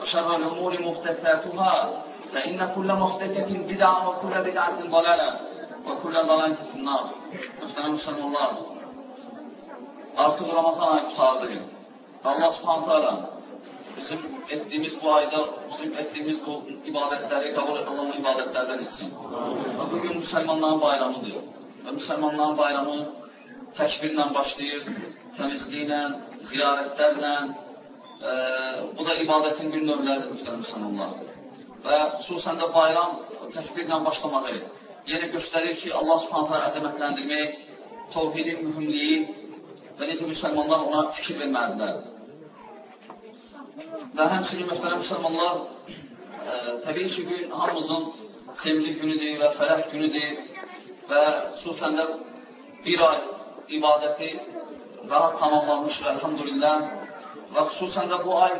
وشر الأمور محدثاتها فإن كل محدثة بدعة وكل بدعة ضلالة وكل ضلالة في النار Muhterem Müslümanlar, artıq Ramazan ayı tutardı. Allah subhanət hala bizim etdiyimiz bu ayda, bizim etdiyimiz bu ibadətləri qəbul olan ibadətlərdən etsin. Və bugün müsəlmanların bayramıdır. Və müsəlmanların bayramı təkbirlə başlayır, təmizliklə, ziyarətlərlə, e, bu da ibadətin bir növləridir, mühtərəm müsəlmanlar. Və xüsusən də bayram təkbirlə başlamağı yeni göstərir ki, Allah subhanətlə əzəmətləndirmək, tovhidin mühümliyi və necə müsəlmanlar ona fikir verməlidirlər. Və həmçinin mühtərəm müsəlmanlar, e, təbii ki, gün hamımızın sevimli günüdür və fərəh günüdür və xüsusən də bir ay ibadəti rahat tamamlanmışdır, əlhamdülillah. Və xüsusən də bu ay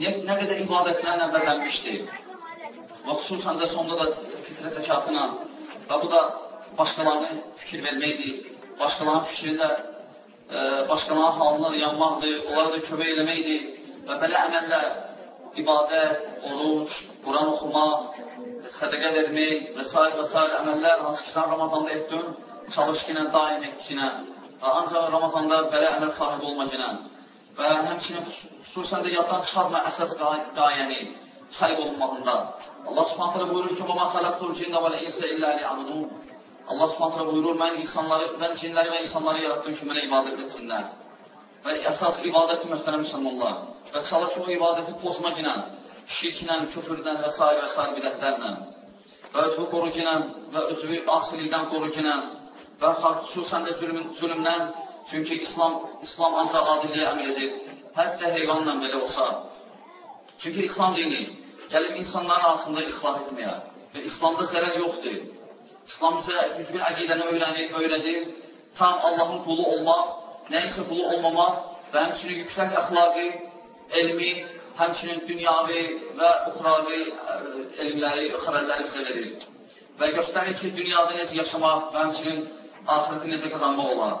nə, nə qədər ibadətlərlə bəzənmişdir. Və xüsusən də sonda da fitrə zəkatına və bu da başqalarına fikir verməkdir, başqalarının fikrində e, başqalarının halına yanmaqdır, onlara da kömək eləməkdir və belə əməllər, ibadət, oruç, Quran oxumaq, sədəqə vermək və s. və s. əməllər, hansı ki, sən Ramazanda etdin, çalış ki, daim et ki, ancaq Ramazanda belə əməl sahibi olmaq ilə və həmçinin xüsusən də yaddan çıxartma əsas qayəni xəlq olunmağında. Allah Subhanahu taala buyurur ki: "Vəma xalaqtul cinna vel insa illə liya'budun." Allah Subhanahu taala buyurur: "Mən insanları, mən cinləri və insanları yaratdım ki, mənə ibadət etsinlər." Və əsas ibadət möhtərəm müsəlmanlar və çalış o ibadəti pozmaqla, şirklə, küfrdən və s. və s. bidətlərlə və özünü qoruqla və özünü asilikdən qoruqla və xüsusən də zülmün, zülmdən çünki İslam, İslam ancaq adilliyə əmr edir, hətta heyvanla belə olsa. Çünki İslam dini gəlib insanların arasında islah etməyə və İslamda zərər yoxdur. İslam bizə düzgün əqidəni öyrənir, öyrədir, tam Allahın qulu olmaq, nəyisə qulu olmamaq və həmçinin yüksək əxlaqi, elmi, həmçinin dünyavi və uxravi elmləri, xəbərləri bizə verir. Və göstərir ki, dünyada necə yaşamaq və həmçinin ahirəti necə qazanmaq olar.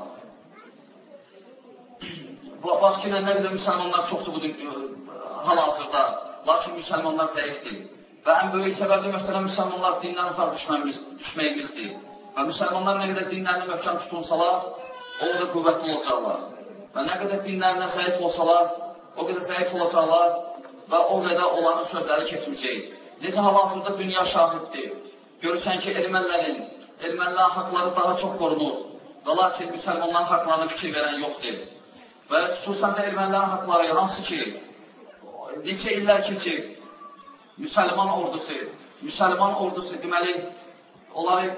Bax ki, nə qədər müsəlmanlar çoxdur bu hal-hazırda, lakin müsəlmanlar zəifdir. Və ən böyük səbəbi möhtərəm müsəlmanlar dindən uzaq düşməyimizdir. Və müsəlmanlar nə qədər dinlərini möhkəm tutunsalar, o qədər qüvvətli olacaqlar. Və nə qədər dinlərinə zəif olsalar, o qədər zəif olacaqlar və o qədər onların sözləri keçməyəcək. Necə hal-hazırda dünya şahiddir. Görürsən ki, ermənilərin, ermənilər haqları daha çox qorunur. Və lakin müsəlmanların haqlarına fikir verən yoxdur və xüsusən də ermənilərin haqları, hansı ki, neçə illər keçib, müsəlman ordusu, müsəlman ordusu, deməli, onları,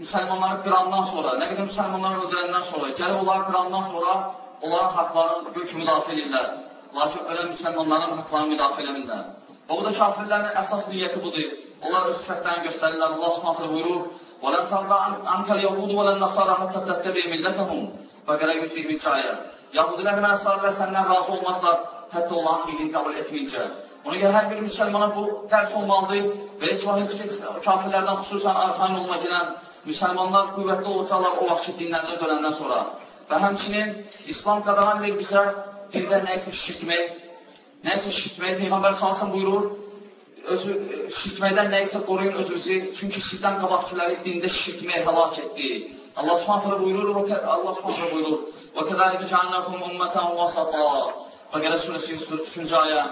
müsəlmanları qırandan sonra, nə qədər müsəlmanları öldürəndən sonra, gəlib onları qırandan sonra, onların haqlarını böyük müdafiə edirlər. Lakin ölən müsəlmanların haqlarını müdafiə eləmirlər. Və bu da kafirlərin əsas niyyəti budur. Onlar öz sifətlərini göstərirlər. Allah Subhanahu buyurur: "Və lan tarda ankal yahud və lan nasara hatta tattabi millatahum." Bəqərə 122 ayə. Yahudilər və Nəsarilər səndən razı olmazlar, hətta onların dinini qəbul etməyincə. Ona görə hər bir müsəlmana bu dərs olmalıdır və heç vaxt heç kafirlərdən xüsusən arxain olmaq ilə müsəlmanlar qüvvətli olacaqlar o vaxt ki, dinlərdən dönəndən sonra. Və həmçinin İslam qadağan edir bizə dində nəyisə şirkmək, nəyisə şirkmək, Peyğəmbər salsın buyurur, özü, şirkməkdən nəyisə qoruyun özünüzü, çünki sizdən qabaqçıları dində şirkmək həlak etdi. Allah Subhanahu buyurur Allah Subhanahu buyurur. Və kəzəlikə cəalnakum ummatan vasata. Bəqərə surəsi 103-cü ayə.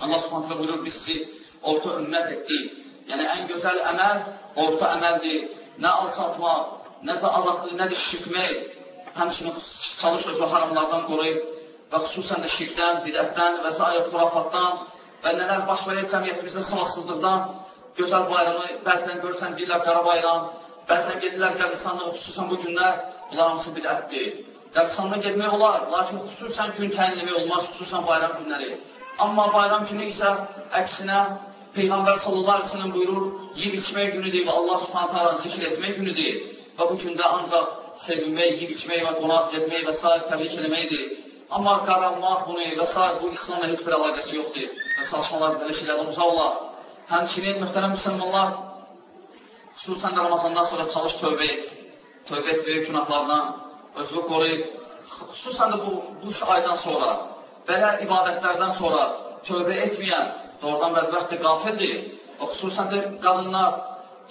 Allah Subhanahu buyurur biz sizi orta ümmət etdik. Yəni ən gözəl əməl orta əməldir. Nə alçaltmaq, nəcə azadlıq, nədir şirkmək. Həmçinin çalış özü haramlardan qoruyub və xüsusən də şirkdən, bidətdən və s. xurafatdan və nələr baş verir cəmiyyətimizdə savadsızlıqdan gözəl bayramı bəzən görsən deyirlər qara bayram, bəzən gedirlər qəbristanlığı, xüsusən bu günlər, bunlar hamısı bidətdir. Qəbristanlığa getmək olar, lakin xüsusən gün təyinləmək olmaz, xüsusən bayram günləri. Amma bayram günü isə əksinə Peyğəmbər sallallahu aleyhi ve sellem buyurur, yiyib içmək günüdür və Allah subhanətə alanı zikr etmək günüdür. Və bu gündə ancaq sevinmək, yiyib içmək və qonaq etmək və s. təbrik eləməkdir. Amma qaranmaq bunu və s. bu İslamla heç bir əlaqəsi yoxdur. Və çalışmalar belə şeylərdən uzaq olar. Həmçinin mühtərəm müsəlmanlar, xüsusən də Ramazandan sonra çalış tövbə et. Tövbə et böyük günahlardan, özünü qoruyub. Xüsusən də bu, bu aydan sonra, belə ibadətlərdən sonra tövbə etməyən, doğrudan bədbəxtdir, qafildir. Və xüsusən də qadınlar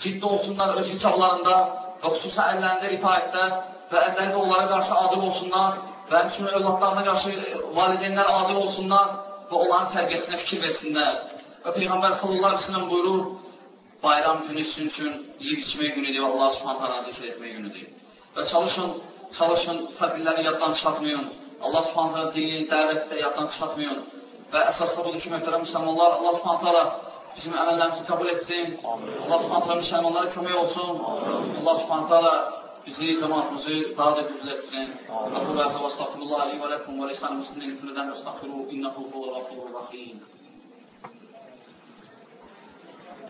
ciddi olsunlar öz hicablarında və xüsusən əllərində itaətdə və əllərində onlara qarşı adil olsunlar və həmçinin övladlarına qarşı valideynlər adil olsunlar və onların tərbiyəsinə fikir versinlər. Və Peyğəmbər sallallahu aleyhi ve sellem buyurur, bayram günü sizin üçün yiyib içmək günüdür və Allah subhanət hala zikr etmək günüdür. Və çalışın, çalışın, fərqliləri yaddan çıxartmayın. Allah subhanət hala dini, dəvətdə yaddan çıxartmayın. Və əsasda budur ki, möhtərəm müsəlmanlar, Allah subhanət hala bizim əməllərimizi qəbul etsin. Allah subhanət hala müsəlmanlara kömək olsun. Allah subhanət hala bizi, cəmatımızı daha da güclü etsin. Aqul və əzə və estağfirullah aleyhi və ləkum və lisan muslimin küllədən estağfiru innəhu huvə rəfurur rəhim.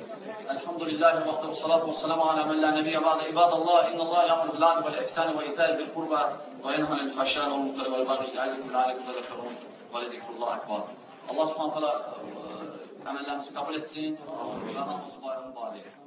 الحمد لله وحده والصلاة والسلام على من لا نبي بعد عباد الله إن الله يأمر بالعدل والإحسان وإيتاء ذي القربى وينهى عن الفحشاء والمنكر والبغي يعظكم لعلكم تذكرون ولذكر الله أكبر Allah subhanahu teala əməllərimizi qəbul etsin və hamımız bayramı mübarək.